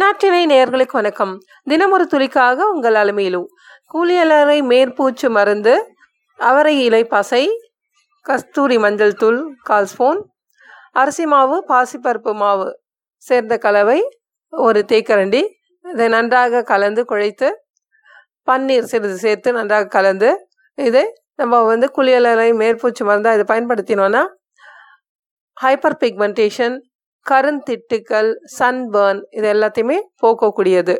இந்நாட்டினை நேர்களுக்கு வணக்கம். தினமொரு துளிக்காக உங்கள் அலுமையிலும். கூலியலரை மேற்பூச்சு மருந்து அவரை இலை பசை கஸ்தூரி மஞ்சள் தூள் கால் ஸ்பூன் அரிசி மாவு பாசிப்பருப்பு மாவு சேர்ந்த கலவை ஒரு தேக்கரண்டி இதை நன்றாக கலந்து குழைத்து பன்னீர் சிறிது சேர்த்து நன்றாக கலந்து இதை நம்ம வந்து குளியலரை மேற்பூச்சி மருந்தாக இதை பயன்படுத்தினோன்னா ஹைப்பர் பிக்மெண்டேஷன் கருந்திட்டுக்கள் சன்பர்ன் இது எல்லாத்தையுமே போக்கக்கூடியது.